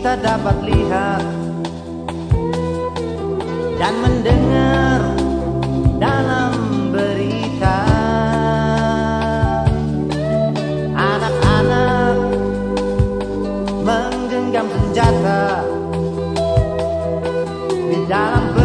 kita dapat lihat dan mendengar dalam berita. Anak-anak menggenggam senjata di dalam